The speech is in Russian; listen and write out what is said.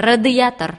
радиатор.